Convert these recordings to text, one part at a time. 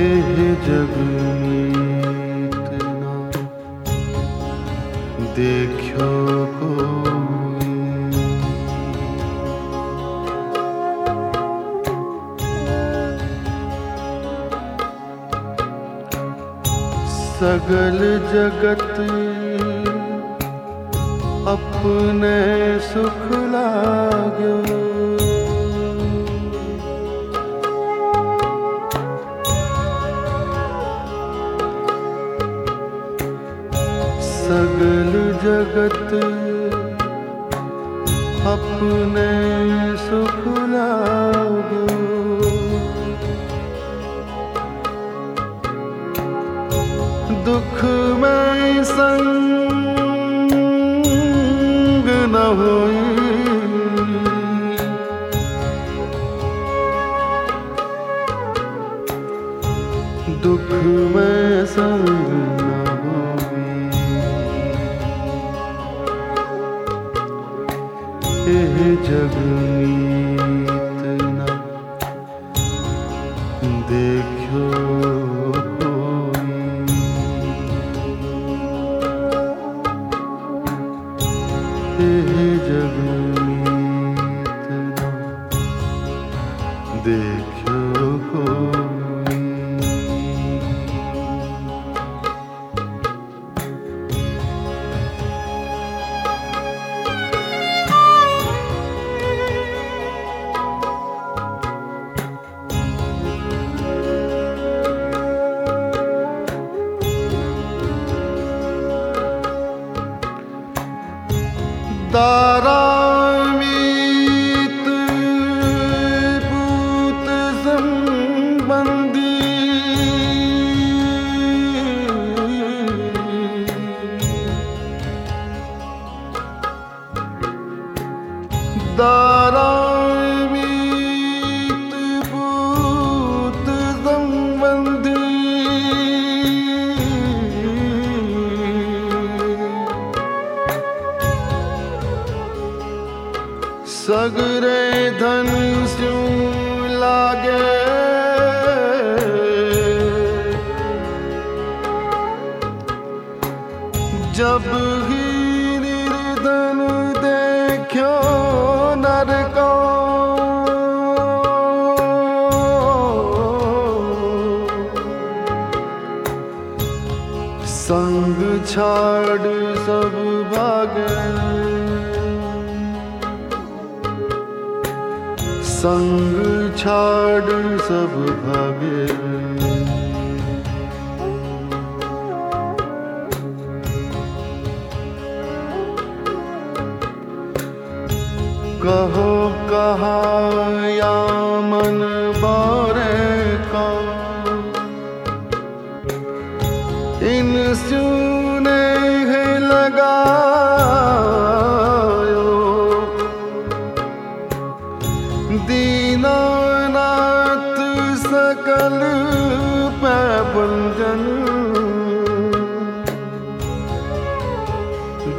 एह जग इतना सगल जगत अपने सुख लाग्यो सगल जगत अपने सुख लागो। दुख में संग न होई एह जग तारा ਸਗਰੇ ਧਨ ਸਿਉ ਲਾਗੇ। ਜਬ ਹੀ ਨਿਰਦਨ ਦੇਖਿਓ ਛਾੜ ਸਭ ਭਾਗੈ। संग छाड़ सब भागे। कहो कहा या मन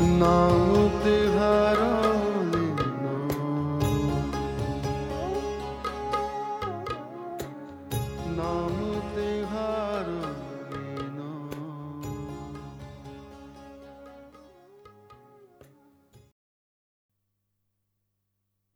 नाम तेरा